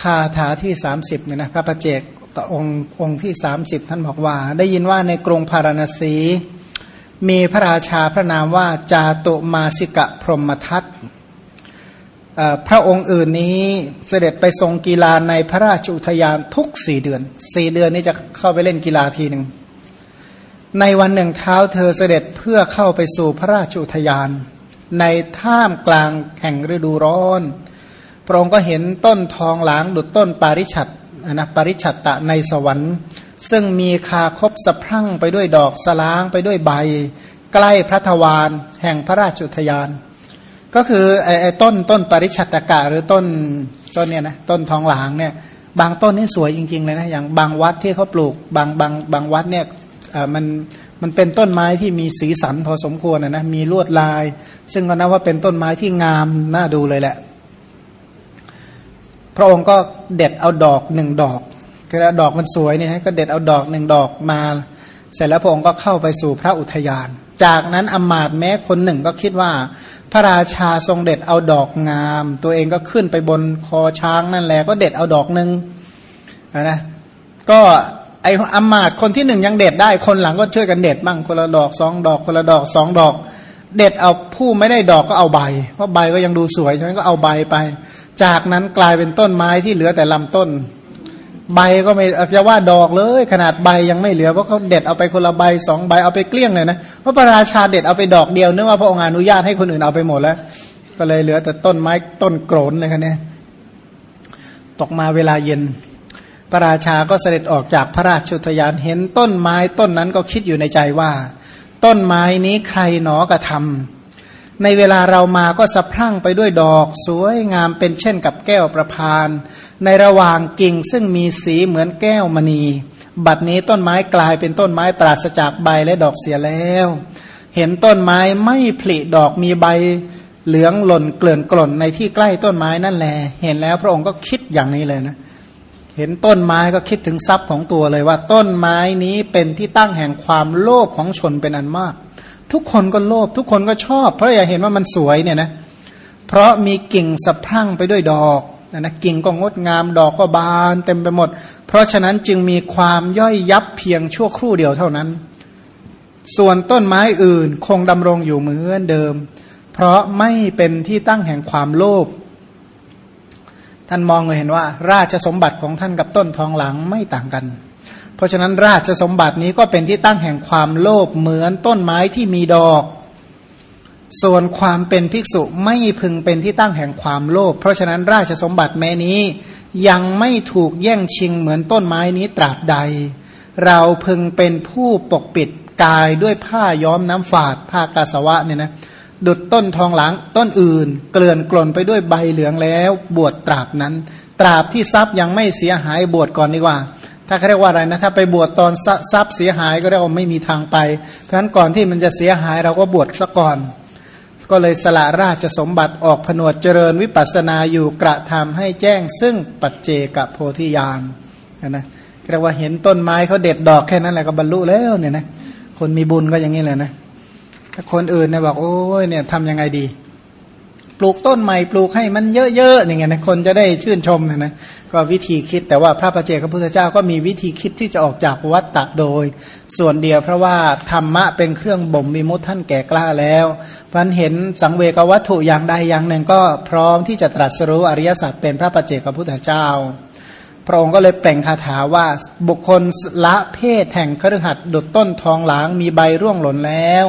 คาถาที่สามสิบเนี่ยนะพระประเจกองค์องค์ที่สามสิบท่านบอกว่า ได้ยินว่าในกรุงพาราณสี มีพระราชาพระนามว่าจาตุมาสิกะพรหมทัตพระองค์อื่นนี้เสด็จไปทรงกีฬาในพระราชอุทยานทุกสี่เดือนสี่เดือนนี้จะเข้าไปเล่นกีฬาทีหนึ่งในวันหนึ่งเท้าเธอเสด็จเพื่อเข้าไปสู่พระราชอุทยาน ในท่ามกลางแห่งฤดูร้อน พระองค์ก็เห็นต้นทองหลางดุดต้นปาริชัดนะปาริชัดตะในสวรรค์ ซึ่งมีคาคบสะพรั่งไปด้วยดอกสล้างไปด้วยใบ ใกล้พระทวารแห่งพระราชุทยาน ก็คือไอ้ต้นต้นปาริชัตกะหรือต้นต้นเนี่ยนะต้นทองหลางเนี่ยบางต้นนี่สวยจริงๆเลยนะอย่างบางวัดที่เขาปลูกบางบางบางวัดเนี่ยมันมันเป็นต้นไม้ที่มีสีสันพอสมควรนะนะมีลวดลาย ซึ่งก็นับว่าเป็นต้นไม้ที่งามน่าดูเลยแหละ พระองค์ก็เด็ดเอาดอกหนึ่งดอกคือดอกมันสวยเนี่ยก็เด็ดเอาดอกหนึ่งดอกมา เสร็จแล้วพระองค์ก็เข้าไปสู่พระอุทยาน จากนั้นอมาตแม้คนหนึ่งก็คิดว่า พระราชาทรงเด็ดเอาดอกงาม ตัวเองก็ขึ้นไปบนคอช้างนั่นแหละก็เด็ดเอาดอกหนึ่งนะก็ไออมาตคนที่หนึ่งยังเด็ดได้คนหลังก็ช่วยกันเด็ดบ้างคนละดอกสองดอกคนละดอกสองดอก เด็ดเอาผู้ไม่ได้ดอกก็เอาใบ เพราะใบก็ยังดูสวยฉะนั้นก็เอาใบไป จากนั้นกลายเป็นต้นไม้ที่เหลือแต่ลำต้น ใบก็ไม่จะว่าดอกเลย ขนาดใบยังไม่เหลือเพราะเขาเด็ดเอาไปคนละใบสองใบเอาไปเกลี้ยงเลยนะเพราะพระราชาเด็ดเอาไปดอกเดียวเนึกว่าพระองค์อนุญาตให้คนอื่นเอาไปหมดแล้ว ก็เลยเหลือแต่ต้นไม้ต้นโกรนเลยคันนี้ตกมาเวลาเย็น พระราชาก็เสด็จออกจากพระราชอุทยานเห็นต้นไม้ต้นนั้นก็คิดอยู่ในใจว่า ต้นไม้นี้ใครหนอกระทำ ในเวลาเรามาก็สะพรั่งไปด้วยดอกสวยงามเป็นเช่นกับแก้วประพาน ในระหว่างกิ่งซึ่งมีสีเหมือนแก้วมณี บัดนี้ต้นไม้กลายเป็นต้นไม้ปราศจากใบและดอกเสียแล้ว เห็นต้นไม้ไม่ผลิดอกมีใบเหลืองหล่นเกลื่อนกล่นในที่ใกล้ต้นไม้นั่นแหละเห็นแล้วพระองค์ก็คิดอย่างนี้เลยนะ เห็นต้นไม้ก็คิดถึงทรัพย์ของตัวเลยว่าต้นไม้นี้เป็นที่ตั้งแห่งความโลภของชนเป็นอันมาก ทุกคนก็โลภทุกคนก็ชอบ เพราะอยากเห็นว่ามันสวยเนี่ยนะเพราะมีกิ่งสะพรั่งไปด้วยดอกนะกิ่งก็งดงามดอกก็บานเต็มไปหมด เพราะฉะนั้นจึงมีความย่อยยับเพียงชั่วครู่เดียวเท่านั้น ส่วนต้นไม้อื่นคงดำรงอยู่เหมือนเดิม เพราะไม่เป็นที่ตั้งแห่งความโลภท่านมองเลยเห็นว่า ราชสมบัติของท่านกับต้นทองหลังไม่ต่างกัน ราะฉะนั้นราชสมบัตินี้ก็เป็นที่ตั้งแห่งความโลภเหมือนต้นไม้ที่มีดอก ส่วนความเป็นภิกษุไม่พึงเป็นที่ตั้งแห่งความโลภเพราะฉะนั้นราชสมบัติแม้นี้ ยังไม่ถูกแย่งชิงเหมือนต้นไม้นี้ตราบใด เราพึงเป็นผู้ปกปิดกายด้วยผ้าย้อมน้ำฝาดผ้ากาสวะเนี่ยนะดุดต้นทองหลังต้นอื่น เกลื่อนกล่นไปด้วยใบเหลืองแล้ว บวชตราบนั้น ตราบที่ทรัพย์ยังไม่เสียหายบวชก่อนดีกว่า ถ้าเขาเรียกว่าอะไรนะถ้าไปบวชตอนทรัพย์เสียหายก็เรียกว่าไม่มีทางไปเพราะฉะนั้นก่อนที่มันจะเสียหายเราก็บวชซะก่อน ก็เลยสละราชสมบัติออกผนวดเจริญวิปัสสนาอยู่กระทำให้แจ้งซึ่งปัจเจกโพธิญาณนะเรียกว่าเห็นต้นไม้เขาเด็ดดอกแค่นั้นแหละก็บรรลุแล้วเนี่ยนะคนมีบุญก็อย่างนี้แหละนะถ้าคนอื่นเนี่ยบอกโอ้ยเนี่ยทำยังไงดี ลูกต้นใหม่ปลูกให้มันเยอะๆอย่างเงี้ยนะคนจะได้ชื่นชมนะนะก็วิธีคิดแต่ว่าพระประเจกพระพุทธเจ้าก็มีวิธีคิดที่จะออกจากวัฏฏะโดย ส่วนเดียวเพราะว่าธรรมะเป็นเครื่องบ่มมีมุตท่านแก่กล้าแล้วพันเห็นสังเวกวัตถุอย่างใดอย่างหนึ่งก็พร้อมที่จะตรัสรู้อริยสัจเป็นพระประเจกพระพุทธเจ้า พระองค์ก็เลยเปลงคาถาว่าบุคคลละเพศแห่งครหัดดุดต้นทองหลางมีใบร่วงหล่นแล้ว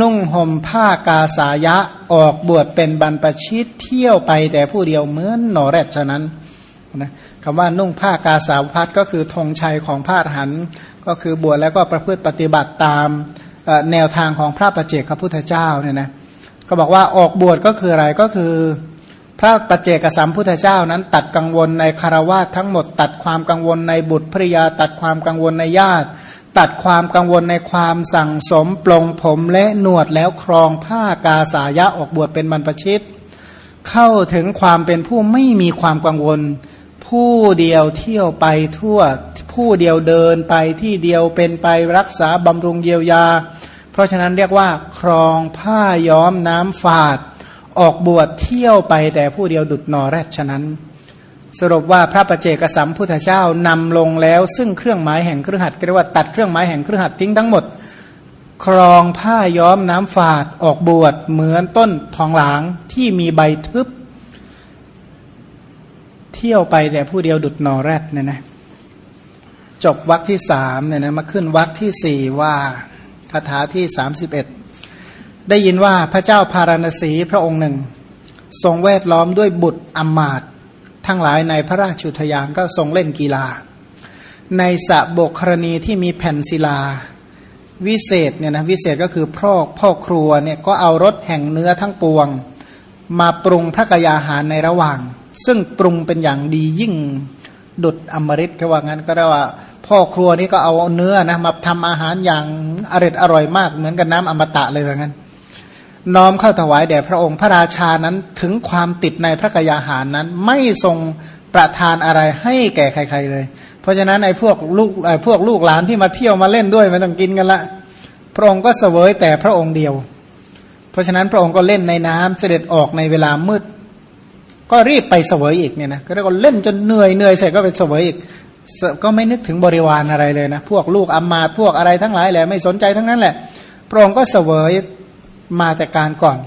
นุ่งห่มผ้ากาสายะออกบวชเป็นบรรพชิตเที่ยวไปแต่ผู้เดียวเหมือนหนอแรดฉะนั้นนะคำว่านุ่งผ้ากาสาวพัดก็คือธงชัยของพระหันก็คือบวชแล้วก็ประพฤติปฏิบัติตามแนวทางของพระประเจกพระพุทธเจ้าเนี่ยนะก็บอกว่าออกบวชก็คืออะไรก็คือ พระปัจเจกสัมพุทธเจ้านั้น ตัดกังวลในคารวะทั้งหมด ตัดความกังวลในบุตรภริยา ตัดความกังวลในญาติ ตัดความกังวลในความสั่งสมปลงผมและหนวดแล้วครองผ้ากาสายะออกบวชเป็นบรรพชิต เข้าถึงความเป็นผู้ไม่มีความกังวล ผู้เดียวเที่ยวไปทั่ว ผู้เดียวเดินไปที่เดียวเป็นไปรักษาบำรุงเยียวยา เพราะฉะนั้นเรียกว่า ครองผ้าย้อมน้ำฝาด ออกบวชเที่ยวไปแต่ผู้เดียวดุดนอแรดฉะนั้น สรุปว่าพระประเจกสัมพุทธเจ้านำลงแล้ว ซึ่งเครื่องหมายแห่งเครือขัดเรียกว่าตัดเครื่องหมายแห่งเครือขัดทิ้งทั้งหมด ครองผ้าย้อมน้ำฝาดออกบวชเหมือนต้นทองหลางที่มีใบทึบ เที่ยวไปแต่ผู้เดียวดุดนอแรดเนี่ยนะจบวรรคที่สามเนี่ยนะมาขึ้นวรรคที่สี่ว่าคาถาที่สามสิบเอ็ดได้ยินว่าพระเจ้าพาราณสีพระองค์หนึ่ง ทรงแวดล้อมด้วยบุตรอมมาต ทั้งหลายในพระราชุทยานก็ทรงเล่นกีฬา ในสระบกครณีที่มีแผ่นศิลา วิเศษเนี่ยนะวิเศษก็คือพ่อพ่อครัวเนี่ยก็เอารสแห่งเนื้อทั้งปวง มาปรุงพระกยาหารในระหว่าง ซึ่งปรุงเป็นอย่างดียิ่งดุดอมฤตก็ว่างั้นก็เรียกว่า พ่อครัวนี่ก็เอาเนื้อนะมาทำอาหารอย่างอร่อยอร่อยมาก เหมือนกับน้ำอมตะเลยว่างั้น น้อมเข้าถวายแด่พระองค์พระราชานั้นถึงความติดในพระกยาหารนั้น ไม่ทรงประทานอะไรให้แก่ใคร ๆเลย เพราะฉะนั้นไอ้พวกลูกไอ้พวกลูกหลานที่มาเที่ยวมาเล่นด้วยไม่ต้องกินกันละ พระองค์ก็เสวยแต่พระองค์เดียว เพราะฉะนั้นพระองค์ก็เล่นในน้ำเสด็จออกในเวลามืด ก็รีบไปเสวยอีกเนี่ยนะก็เรียกว่าเล่นจนเหนื่อยเหนื่อยเสร็จก็ไปเสวยอีกก็ไม่นึกถึงบริวารอะไรเลยนะ พวกลูกอัมมาพวกอะไรทั้งหลายแหละไม่สนใจทั้งนั้นแหละ พระองค์ก็เสวย มาแต่การก่อน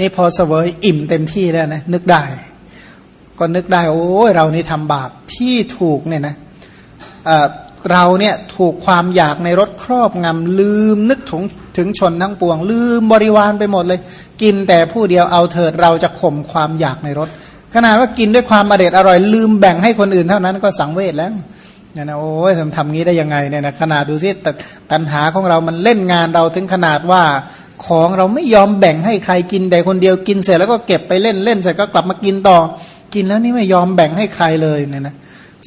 นี่พอเสวยอิ่มเต็มที่แล้วนะนึกได้ ก็นึกได้ โอ้ยเรานี่ทำบาปที่ถูกเนี่ยนะเเราเนี่ยถูกความอยากในรถครอบงำลืมนึกถึงถึงชนทั้งปวง ลืมบริวารไปหมดเลย กินแต่ผู้เดียวเอาเถิดเราจะข่มความอยากในรถ ขนาดว่ากินด้วยความอร่อยอร่อย ลืมแบ่งให้คนอื่นเท่านั้นก็สังเวชแล้ว เนี่ยนะโอ้ยทำทำงี้ได้ยังไงเนี่ยนะขนาดดูสิแต่ตัณหาของเรามันเล่นงานเราถึงขนาดว่าของเราไม่ยอมแบ่งให้ใครกินแต่คนเดียวกินเสร็จแล้วก็เก็บไปเล่นเล่นเสร็จก็กลับมากินต่อ กินแล้วนี่ไม่ยอมแบ่งให้ใครเลยเนี่ยนะ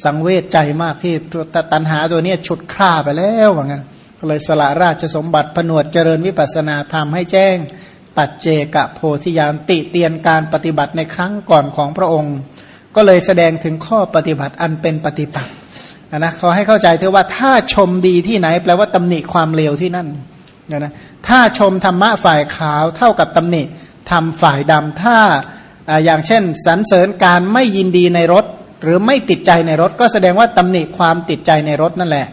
สังเวชใจมากที่ตัวตัณหาตัวนี้ฉุดฆ่าไปแล้วว่างั้นก็เลยสละราชสมบัติผนวดเจริญวิปัสนาธรรมให้แจ้ง ปัจเจกะโพธิญาณติเตียนการปฏิบัติในครั้งก่อนของพระองค์ ก็เลยแสดงถึงข้อปฏิบัติอันเป็นปฏิปักษ์ นะเขาให้เข้าใจเถอะว่าถ้าชมดีที่ไหน แปลว่าตำหนิความเลวที่นั่นนะถ้าชมธรรมะฝ่ายขาวเท่ากับตำหนิทำฝ่ายดำถ้าอย่างเช่นสรรเสริญการไม่ยินดีในรถ หรือไม่ติดใจในรถ ก็แสดงว่าตำหนิความติดใจในรถนั่นแหละ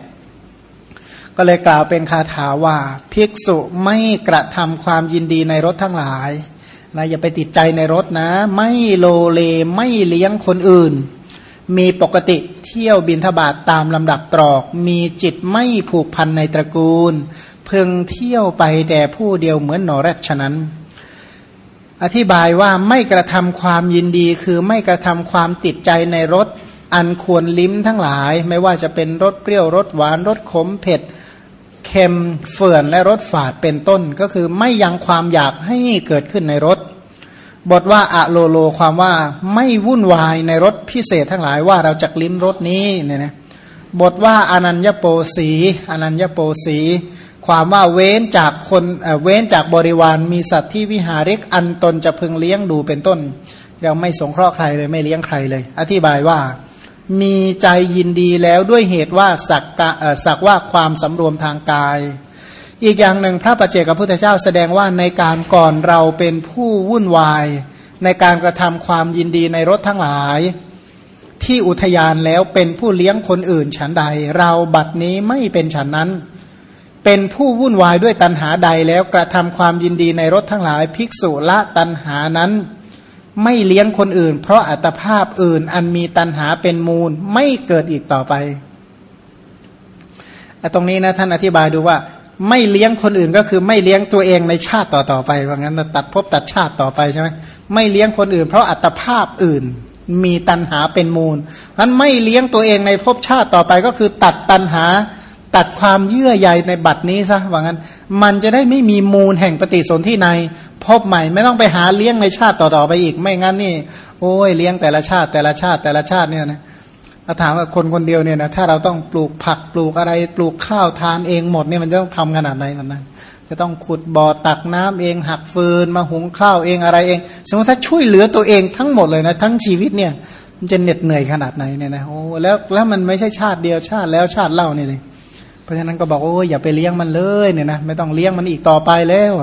ก็เลยกล่าวเป็นคาถาว่า ภิกษุไม่กระทำความยินดีในรถทั้งหลายนะอย่าไปติดใจในรถนะ ไม่โลเลไม่เลี้ยงคนอื่น มีปกติเที่ยวบินทบาทตามลำดับตรอก มีจิตไม่ผูกพันในตระกูล เพึงเที่ยวไปแต่ผู้เดียวเหมือนหนอแรกฉะนั้น อธิบายว่าไม่กระทำความยินดีคือไม่กระทำความติดใจในรถอันควรลิ้มทั้งหลาย ไม่ว่าจะเป็นรสเปรี้ยวรสหวานรสขมเผ็ดเค็มเฟื่อนและรสฝาดเป็นต้น ก็คือไม่ยังความอยากให้เกิดขึ้นในรถ บทว่าอะโลโลความว่าไม่วุ่นวายในรถพิเศษทั้งหลายว่าเราจะลิ้มรถนี้เนี่ยนะบทว่าอนัญญโปสีอนัญญโปสีความว่าเว้นจากคนเว้นจากบริวารมีสัตว์ที่วิหาริกอันตนจะพึงเลี้ยงดูเป็นต้น เราไม่สงเคราะห์ใครเลยไม่เลี้ยงใครเลย อธิบายว่า มีใจยินดีแล้วด้วยเหตุว่าสักกะสักว่าความสำรวมทางกาย อีกอย่างหนึ่งพระประเจกับพุทธเจ้าแสดงว่าในการก่อนเราเป็นผู้วุ่นวาย ในการกระทำความยินดีในรถทั้งหลาย ที่อุทยานแล้วเป็นผู้เลี้ยงคนอื่นฉันใด เราบัดนี้ไม่เป็นฉันนั้น เป็นผู้วุ่นวายด้วยตัณหาใดแล้วกระทำความยินดีในรถทั้งหลาย ภิกษุละตัณหานั้น ไม่เลี้ยงคนอื่น เพราะอัตภาพอื่นอันมีตันหาเป็นมูลไม่เกิดอีกต่อไปตรงนี้นะท่านอธิบายดูว่า ไม่เลี้ยงคนอื่นก็คือไม่เลี้ยงตัวเองในชาติต่อๆไปว่างั้นตัดภพตัดชาติต่อไปใช่ไหมไม่เลี้ยงคนอื่น เพราะอัตภาพอื่นมีตันหาเป็นมูลนั้นไม่เลี้ยงตัวเองในภพชาติต่อไปก็คือตัดตันหา ตัดความเยื่อใยในบัตรนี้ซะว่างั้น มันจะได้ไม่มีมูลแห่งปฏิสนธิในพบใหม่ ไม่ต้องไปหาเลี้ยงในชาติต่อๆไปอีกไม่งั้นนี่ โอ้ยเลี้ยงแต่ละชาติแต่ละชาติแต่ละชาติเนี่ยนะ ถ้าถามว่าคนคนเดียวเนี่ยนะถ้าเราต้องปลูกผักปลูกอะไรปลูกข้าวทานเองหมดเนี่ยมันจะต้องทำขนาดไหนกันนั้น จะต้องขุดบ่อตักน้ำเองหักฟืนมาหุงข้าวเองอะไรเอง สมมติถ้าช่วยเหลือตัวเองทั้งหมดเลยนะทั้งชีวิตเนี่ยมันจะเหน็ดเหนื่อยขนาดไหนเนี่ยนะโอ้แล้วแล้วมันไม่ใช่ชาติเดียวชาติแล้วชาติเล่านี่เลยเพราะฉะนั้นก็บอกโอ้ยอย่าไปเลี้ยงมันเลยเนี่ยนะไม่ต้องเลี้ยงมันอีกต่อไปแล้ว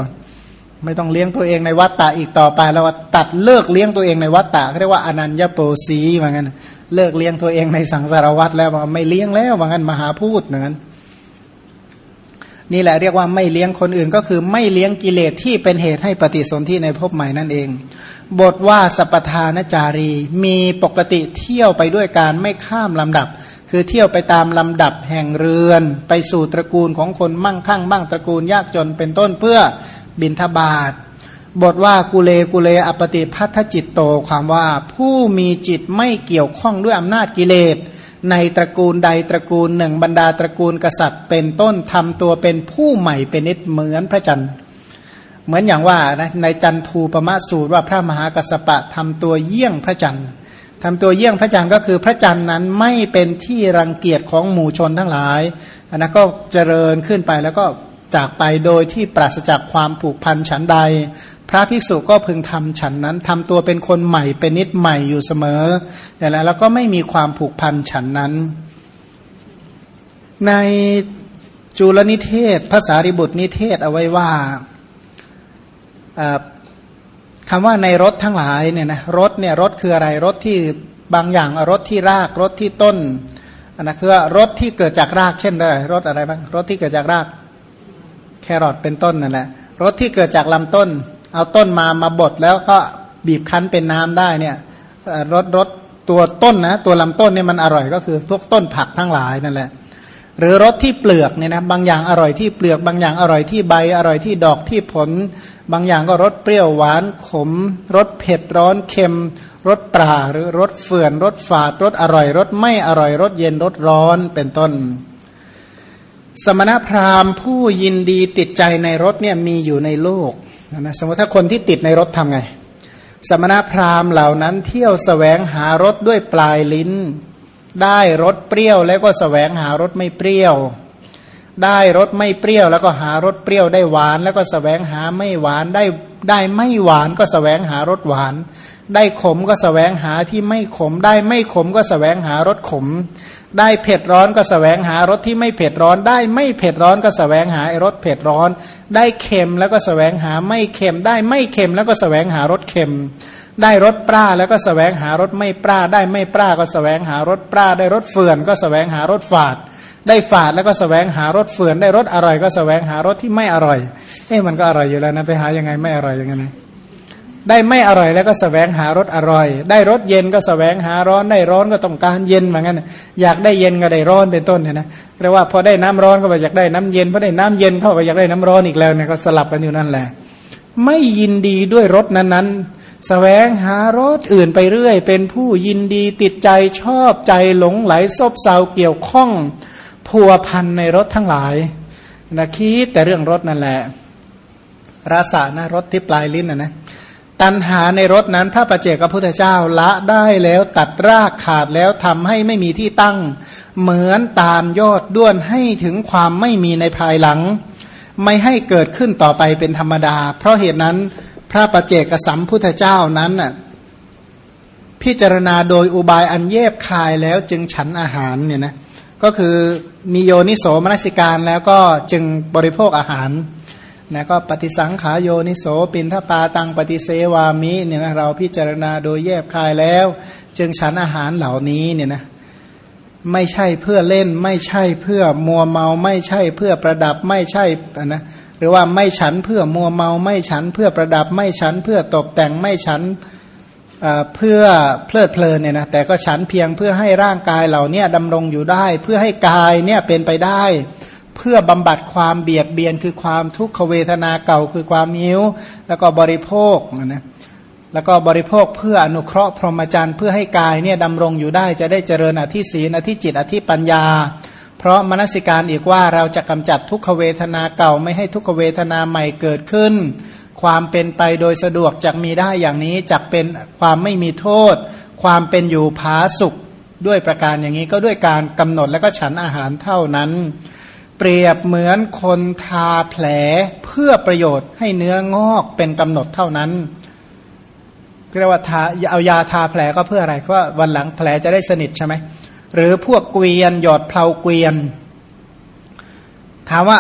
ไม่ต้องเลี้ยงตัวเองในวัฏฏะอีกต่อไปแล้วตัดเลิกเลี้ยงตัวเองในวัฏฏะเขาเรียกว่าอนัญญโปสีเหมือนกัน เลิกเลี้ยงตัวเองในสังสารวัฏแล้วไม่เลี้ยงแล้วเหมือนกันมหาพูดเหมือนกันนี่แหละเรียกว่าไม่เลี้ยงคนอื่นก็คือไม่เลี้ยงกิเลสที่เป็นเหตุให้ปฏิสนธิในภพใหม่นั่นเอง บทว่าสัพทานจารี มีปกติเที่ยวไปด้วยการไม่ข้ามลำดับ คือเที่ยวไปตามลำดับแห่งเรือน ไปสู่ตระกูลของคนมั่งคั่งบ้างตระกูลยากจนเป็นต้นเพื่อบินทบาท บทว่ากุเลกุเลอปติพัทธจิตโตความว่าผู้มีจิตไม่เกี่ยวข้องด้วยอำนาจกิเลส ในตระกูลใดตระกูลหนึ่งบรรดาตระกูลกษัตริย์ เป็นต้นทำตัวเป็นผู้ใหม่เป็นนิดเหมือนพระจันทร์ เหมือนอย่างว่านะในจันทูปมาสูตรว่าพระมหากัสปะทำตัวเยี่ยงพระจันทร์ทำตัวเยี่ยงพระจันทร์ก็คือพระจันทร์นั้นไม่เป็นที่รังเกียจของหมู่ชนทั้งหลายอันนั้นก็เจริญขึ้นไปแล้วก็จากไปโดยที่ปราศจากความผูกพันฉันใด พระภิกษุก็พึงทำฉันนั้นทำตัวเป็นคนใหม่เป็นนิดใหม่อยู่เสมอแต่แล้วแล้วก็ไม่มีความผูกพันฉันนั้น ในจุลนิเทศภาษาริบุตรนิเทศเอาไว้ว่าคำว่าในรถทั้งหลายเนี่ยนะรถเนี่ยรถคืออะไรรถที่บางอย่างรถที่รากรถที่ต้นอันนั้นคือรถที่เกิดจากรากเช่นอะไรรถอะไรบ้างรถที่เกิดจากราก แครอทเป็นต้นนั่นแหละรถที่เกิดจากลำต้น เอาต้นมามาบดแล้วก็บีบคั้นเป็นน้ำได้เนี่ยรสรสตัวต้นนะตัวลำต้นเนี่ยมันอร่อยก็คือทุกต้นผักทั้งหลายนั่นแหละ หรือรสที่เปลือกเนี่ยนะบางอย่างอร่อยที่เปลือก บางอย่างอร่อยที่ใบ อร่อยที่ดอกที่ผล บางอย่างก็รสเปรี้ยวหวานขมรสเผ็ดร้อนเค็มรสตราหรือรสเฟื่อนรสฝาดรสอร่อยรสไม่อร่อยรสเย็นรสร้อนเป็นต้น สมณพราหมณ์ผู้ยินดีติดใจในรสเนี่ยมีอยู่ในโลก นะสมมติถ้าคนที่ติดในรถทำไง สมณพราหมณ์เหล่านั้นเที่ยวสแสวงหารถด้วยปลายลิ้น ได้รสเปรี้ยวแล้วก็สแสวงหารสไม่เปรี้ยว ได้รสไม่เปรี้ยวแล้วก็หารสเปรี้ยวได้หวาน แล้วก็สแสวงหาไม่หวานได้ได้ไม่หวานก็สแสวงหารสหวาน ได้ขมก็สแสวงหาที่ไม่ขมได้ไม่ขมก็สแสวงหารสขม ได้เผ็ดร้อนก็สแสวงหารสที่ไม่เผ็ดร้อนได้ไม่เผ็ดร้อนก็สแสวงหารสเผ็ดร้อน ได้เค็มแล้วก็สแสวงหาไม่เค็ม ได้ไม่เค็มแล้วก็สแสวงหารสเค็ม ได้รสปลาแล้วก็สแสวงหารสไม่ปลาได้ไม่ปลาก็สแสวงหารสปลาได้รสเฟื่อนก็สแสวงหารสฝาด ได้ฝาดแล้วก็สแสวงหารสเฟื่อนได้รสอร่อยก็สแสวงหารสที่ไม่อร่อย เอ๊ะมันก็อร่อยอยู่แล้วนะไปหายังไงไม่อร่อยยังไงนะ ได้ไม่อร่อยแล้วก็สแสวงหารสอร่อย ได้รสเย็นก็สแสวงหาร้อนได้ร้อนก็ต้องการเย็นเหมือนกันอยากได้เย็นก็ได้ร้อนเป็นต้นเนี่ยนะเรียกว่าพอได้น้ำร้อนก็ไปอยากได้น้ำเย็นพอได้น้ำเย็นเข้าไปอยากได้น้ำร้อนอีกแล้วเนี่ยก็สลับกันอยู่นั่นแหละ ไม่ยินดีด้วยรสนั้นๆสแสวงหารสอื่นไปเรื่อย เป็นผู้ยินดีติดใจชอบใจหลงไหลซบเซาเกี่ยวข้องพัวพันในรถทั้งหลายนะคิดแต่เรื่องรถนั่นแหละรสานะรถที่ปลายลิ้นนะนะ ตันหาในรถนั้นพระประเจกพระพุทธเจ้าละได้แล้วตัดรากขาดแล้วทำให้ไม่มีที่ตั้ง เหมือนตามยอดด้วนให้ถึงความไม่มีในภายหลัง ไม่ให้เกิดขึ้นต่อไปเป็นธรรมดา เพราะเหตุนั้นพระประเจกสัมพุทธเจ้านั้นน่ะพิจารณาโดยอุบายอันเย็บคายแล้วจึงฉันอาหารเนี่ยนะก็คือมีโยนิโสมนสิการแล้วก็จึงบริโภคอาหาร นะก็ปฏิสังขาโยนิโสปินทปาตังปฏิเสวามิเนี่ยนะเราพิจารณาโดยแยบคายแล้ว จึงฉันอาหารเหล่านี้เนี่ยนะไม่ใช่เพื่อเล่น ไม่ใช่เพื่อมัวเมา ไม่ใช่เพื่อประดับไม่ใช่นะหรือว่าไม่ฉันเพื่อมัวเมา ไม่ฉันเพื่อประดับ ไม่ฉันเพื่อตกแต่งไม่ฉันเพื่อเพลิดเพลินเนี่ยนะแต่ก็ฉันเพียงเพื่อให้ร่างกายเหล่านี้ดำรงอยู่ได้ เพื่อให้กายเนี่ยเป็นไปได้ เพื่อบำบัดความเบียดเบียนคือความทุกขเวทนาเก่าคือความหิว แล้วก็บริโภคนะแล้วก็บริโภคเพื่ออนุเคราะห์พรหมจรรย์เพื่อให้กายเนี่ยดำรงอยู่ได้จะได้เจริญอธิศีนอธิจิตอธิปัญญา เพราะมนสิการอีกว่าเราจะกำจัดทุกขเวทนาเก่าไม่ให้ทุกขเวทนาใหม่เกิดขึ้น ความเป็นไปโดยสะดวกจะมีได้อย่างนี้จะเป็นความไม่มีโทษ ความเป็นอยู่ผาสุขด้วยประการอย่างนี้ก็ด้วยการกำหนดและก็ฉันอาหารเท่านั้น เปรียบเหมือนคนทาแผลเพื่อประโยชน์ให้เนื้องอกเป็นกำหนดเท่านั้นเรียกว่าทาเอายาทาแผลก็เพื่ออะไรเพราะวันหลังแผลจะได้สนิทใช่ไหมหรือพวกเกวียนหยอดเพลาเกวียน ถามว่า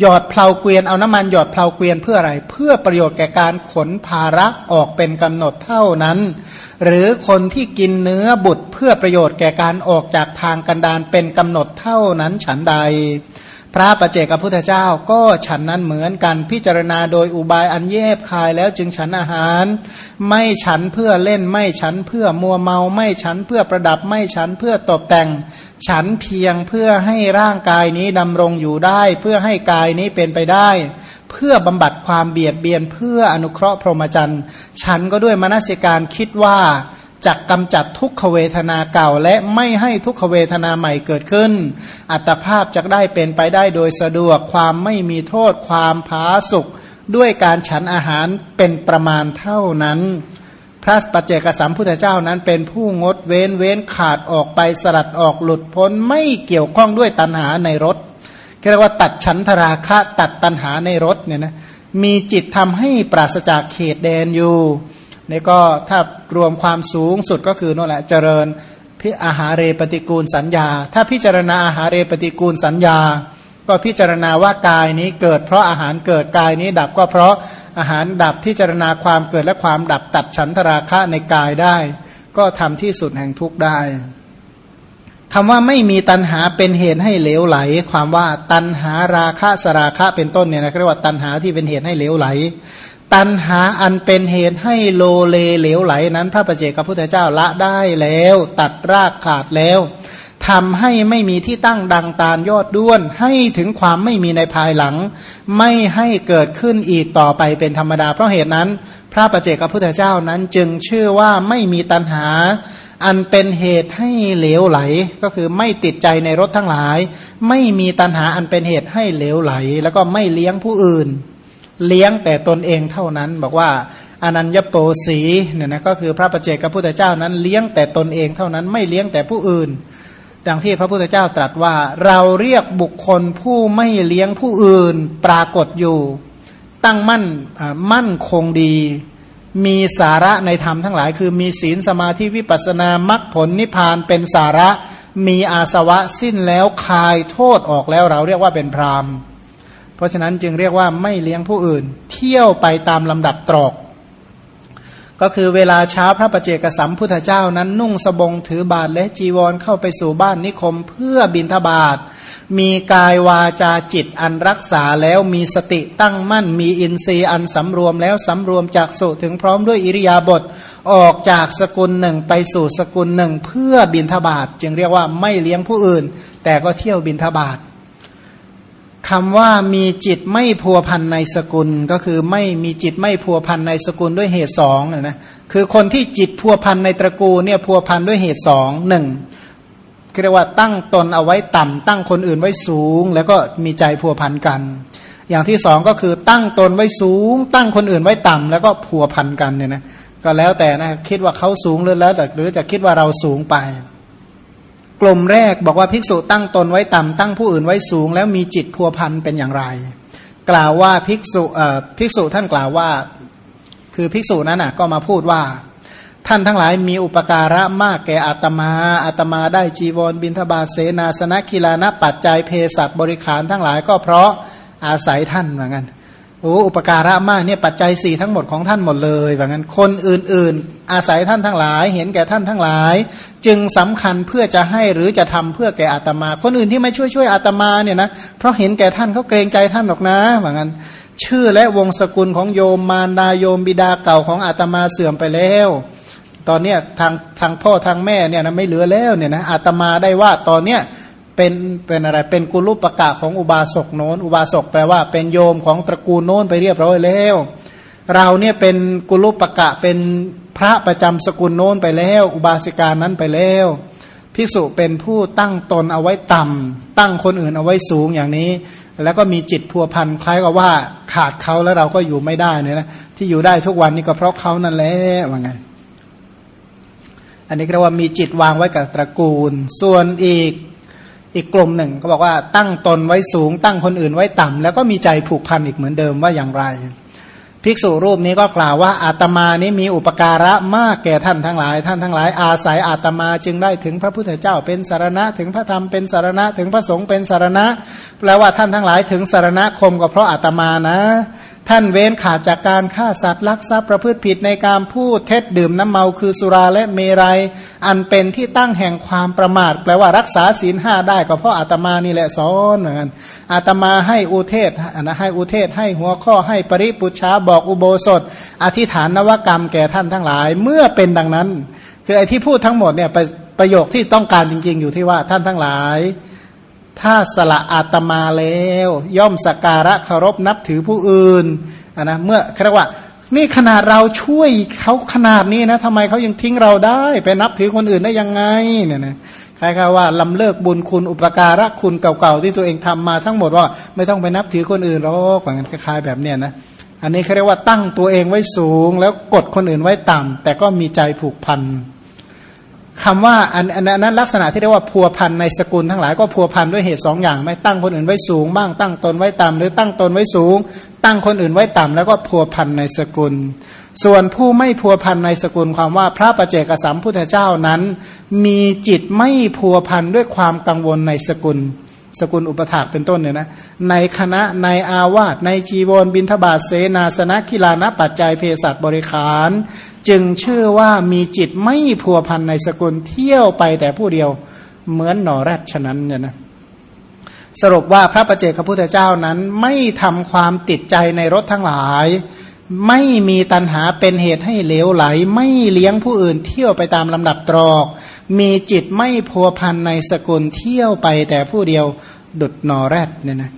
หยอดเพลาเกวียนเอาน้ำมันหยอดเพลาเกวียนเพื่ออะไร เพื่อประโยชน์แก่การขนภาระออกเป็นกำหนดเท่านั้น หรือคนที่กินเนื้อบุตรเพื่อประโยชน์แก่การออกจากทางกันดานเป็นกำหนดเท่านั้นฉันใด พระประเจกับพุทธเจ้าก็ฉันนั้นเหมือนกันพิจารณาโดยอุบายอันแยบคายแล้วจึงฉันอาหาร ไม่ฉันเพื่อเล่นไม่ฉันเพื่อมัวเมาไม่ฉันเพื่อประดับไม่ฉันเพื่อตกแต่ง ฉันเพียงเพื่อให้ร่างกายนี้ดำรงอยู่ได้ เพื่อให้กายนี้เป็นไปได้ เพื่อบำบัดความเบียดเบียนเพื่ออนุเคราะห์พรหมจรรย์ ฉันก็ด้วยมนสิการคิดว่า จักกำจัดทุกขเวทนาเก่า และไม่ให้ทุกขเวทนาใหม่เกิดขึ้น อัตภาพจะได้เป็นไปได้โดยสะดวกความไม่มีโทษความผาสุกด้วยการฉันอาหารเป็นประมาณเท่านั้น พระปัจเจกสัมพุทธเจ้านั้นเป็นผู้งดเว้นเว้นขาดออกไปสลัดออกหลุดพ้นไม่เกี่ยวข้องด้วยตัณหาในรถเรียกว่าตัดฉันทราคะตัดตัณหาในรถเนี่ยนะมีจิตทำให้ปราศจากเขตแดนอยู่ นี่ก็ถ้ารวมความสูงสุดก็คือนั่นแหละเจริญพิอาหารเรปฏิกูลสัญญา ถ้าพิจารณาอาหารเรปฏิกูลสัญญา ก็พิจารณาว่ากายนี้เกิด เพราะอาหารเกิดกายนี้ดับก็เพราะอาหารดับพิจารณาความเกิดและความดับตัดฉันทราคะในกายได้ ก็ทำที่สุดแห่งทุกได้คำว่าไม่มีตัณหาเป็นเหตุให้เหลวไหล ความว่าตัณหาราคะสราคะเป็นต้นเนี่ยนะเรียกว่าตัณหาที่เป็นเหตุให้เหลวไหล ตันหาอันเป็นเหตุให้โลเลเหลวไหลนั้น พระประเจกับพุทธเจ้าละได้แล้ว ตัดรากขาดแล้วทำให้ไม่มีที่ตั้งดังตาลยอดด้วน ให้ถึงความไม่มีในภายหลัง ไม่ให้เกิดขึ้นอีกต่อไปเป็นธรรมดา เพราะเหตุนั้น พระประเจกับพุทธเจ้านั้นจึงเชื่อว่าไม่มีตันหา อันเป็นเหตุให้เหลวไหล ก็คือไม่ติดใจในรถทั้งหลาย ไม่มีตันหาอันเป็นเหตุให้เหลวไหล แล้วก็ไม่เลี้ยงผู้อื่น เลี้ยงแต่ตนเองเท่านั้น บอกว่าอนัญญโปสีเนี่ยนะก็คือพระประเจกับพุทธเจ้านั้น เลี้ยงแต่ตนเองเท่านั้นไม่เลี้ยงแต่ผู้อื่น ดังที่พระพุทธเจ้าตรัสว่า เราเรียกบุคคลผู้ไม่เลี้ยงผู้อื่นปรากฏอยู่ ตั้งมั่นมั่นคงดี มีสาระในธรรมทั้งหลาย คือมีศีลสมาธิวิปัสนามรรคผลนิพพานเป็นสาระมีอาสวะสิ้นแล้วคายโทษออกแล้วเราเรียกว่าเป็นพรามณ์ เพราะฉะนั้นจึงเรียกว่าไม่เลี้ยงผู้อื่น เที่ยวไปตามลำดับตรอก ก็คือเวลาเช้าพระประเจกสัมพุทธเจ้านั้นนุ่งสบงถือบาทและจีวรเข้าไปสู่บ้านนิคมเพื่อบินทบาท มีกายวาจาจิตอันรักษาแล้วมีสติตั้งมั่น มีอินทรีย์อันสำรวมแล้วสำรวมจากสุถึงพร้อมด้วยอิริยาบถออกจากสกุลหนึ่งไปสู่สกุลหนึ่ง เพื่อบินทบาท จึงเรียกว่าไม่เลี้ยงผู้อื่น แต่ก็เที่ยวบินทบาท คำว่ามีจิตไม่พัวพันในสกุลก็คือไม่มีจิตไม่พัวพันในสกุลด้วยเหตุสองนะคือคนที่จิตพัวพันในตระกูลเนี่ยพัวพันด้วยเหตุสองหนึ่งเรียกว่าตั้งตนเอาไว้ต่ำตั้งคนอื่นไว้สูง แล้วก็มีใจพัวพันกัน อย่างที่สองก็คือตั้งตนไว้สูง ตั้งคนอื่นไว้ต่ำแล้วก็พัวพันกันเนี่ยนะก็แล้วแต่นะคิดว่าเขาสูงหรือแล้วแต่หรือจะคิดว่าเราสูงไป กลุ่มแรกบอกว่าภิกษุตั้งตนไว้ต่ำตั้งผู้อื่นไว้สูง แล้วมีจิตพัวพันเป็นอย่างไร กล่าวว่าภิกษุภิกษุท่านกล่าวว่า คือภิกษุนั้นน่ะก็มาพูดว่า ท่านทั้งหลายมีอุปการะมากแก่อาตมาอาตมาได้จีวรบินทบาเสนาสนะกีฬานะปัจจัยเพศัตบริขารทั้งหลายก็เพราะอาศัยท่านเหมือนกัน โอ้อุปการะมากเนี่ยปัจจัยสี่ทั้งหมดของท่านหมดเลยแบบนั้นคนอื่น ๆ อาศัยท่านทั้งหลาย เห็นแก่ท่านทั้งหลาย จึงสำคัญเพื่อจะให้หรือจะทำเพื่อแก่อาตมา คนอื่นที่ไม่ช่วยช่วยอาตมาเนี่ยนะเพราะเห็นแก่ท่านเขาเกรงใจท่านหรอกนะแบบนั้น ชื่อและวงศกุลของโยมมารดาโยมบิดาเก่าของอาตมาเสื่อมไปแล้ว ตอนเนี้ยทางทางพ่อทางแม่เนี่ยนะไม่เหลือแล้วเนี่ยนะอาตมาได้ว่าตอนเนี้ย เป็นเป็นอะไรเป็นกุลุปกะของอุบาสกโน้น อุบาสกแปลว่าเป็นโยมของตระกูลโน้นไปเรียบร้อยแล้ว เราเนี่ยเป็นกุลุปกะเป็นพระประจำสกุลโน้นไปแล้ว อุบาสิกานั้นไปแล้วภิกษุเป็นผู้ตั้งตนเอาไว้ต่ำตั้งคนอื่นเอาไว้สูงอย่างนี้ แล้วก็มีจิตพัวพันคล้ายกับว่าขาดเขาแล้วเราก็อยู่ไม่ได้เนี่ยนะที่อยู่ได้ทุกวันนี้ก็เพราะเขานั่นแหละว่าไงอันนี้เรียกว่ามีจิตวางไว้กับตระกูล ส่วนอีก อีกกลุ่มหนึ่งก็บอกว่าตั้งตนไว้สูง ตั้งคนอื่นไว้ต่ำแล้วก็มีใจผูกพันอีกเหมือนเดิมว่าอย่างไร ภิกษุรูปนี้ก็กล่าวว่าอาตมานี้มีอุปการะมากแก่ท่านทั้งหลาย ท่านทั้งหลาย อาศัยอาตมาจึงได้ถึงพระพุทธเจ้าเป็นสารณะ ถึงพระธรรมเป็นสารณะ ถึงพระสงฆ์เป็นสารณะแปลว่าท่านทั้งหลายถึงสารณะคมก็เพราะอาตมานะ ท่านเว้นขาดจากการฆ่าสัตว์ลักทรัพย์ประพฤติผิดในการพูดเท็จดื่มน้ำเมาคือสุราและเมรัย อันเป็นที่ตั้งแห่งความประมาท แปลว่ารักษาศีลห้าได้ก็เพราะอาตมานี่แหละสอนเหมือนกันอาตมาให้อุเทศนะให้อุเทศให้หัวข้อให้ปริปุชาบอกอุโบสถ อธิษฐานนวกรรมแก่ท่านทั้งหลาย เมื่อเป็นดังนั้น คือไอ้ที่พูดทั้งหมดเนี่ยประโยคที่ต้องการจริง ๆ อยู่ที่ว่าท่านทั้งหลาย ถ้าสละอาตมาแล้ว ย่อมสการะเคารพนับถือผู้อื่นนะเมื่อเรียกว่า นี่ขนาดเราช่วยเขาขนาดนี้นะทำไมเขายังทิ้งเราได้ ไปนับถือคนอื่นได้ยังไงเนี่ยนะคล้ายๆว่าลำเลิกบุญคุณอุปการะคุณเก่าๆที่ตัวเองทำมาทั้งหมดว่าไม่ต้องไปนับถือคนอื่นหรอกเหมือนคล้ายๆแบบเนี้ยนะอันนี้เขาเรียกว่าตั้งตัวเองไว้สูง แล้วกดคนอื่นไว้ต่ำแต่ก็มีใจผูกพัน คำว่าอันอันนั้นลักษณะที่เรียกว่าพัวพันในสกุลทั้งหลายก็พัวพันด้วยเหตุสองอย่างไม่ตั้งคนอื่นไว้สูงบ้างตั้งตนไว้ต่ำหรือตั้งตนไว้สูง ตั้งคนอื่นไว้ต่ำแล้วก็พัวพันในสกุล ส่วนผู้ไม่พัวพันในสกุลความว่าพระประเจกสัมพุทธเจ้านั้น มีจิตไม่พัวพันด้วยความกังวลในสกุล สกุลอุปถากเป็นต้นเนี่ยนะในคณะในอาวาสในจีวรบินทบาทเสนาสนะกีฬานปัจจัยเพศัตบริขาร จึงเชื่อว่ามีจิตไม่พัวพันในสกุลเที่ยวไปแต่ผู้เดียวเหมือนหนอแรดฉะนั้นเนี่ยนะสรุปว่าพระประเจกพระพุทธเจ้านั้นไม่ทำความติดใจในรถทั้งหลาย ไม่มีตันหาเป็นเหตุให้เหลวไหล ไม่เลี้ยงผู้อื่นเที่ยวไปตามลำดับตรอก มีจิตไม่พัวพันในสกุลเที่ยวไปแต่ผู้เดียวดุดนอแรดเนี่ยนะ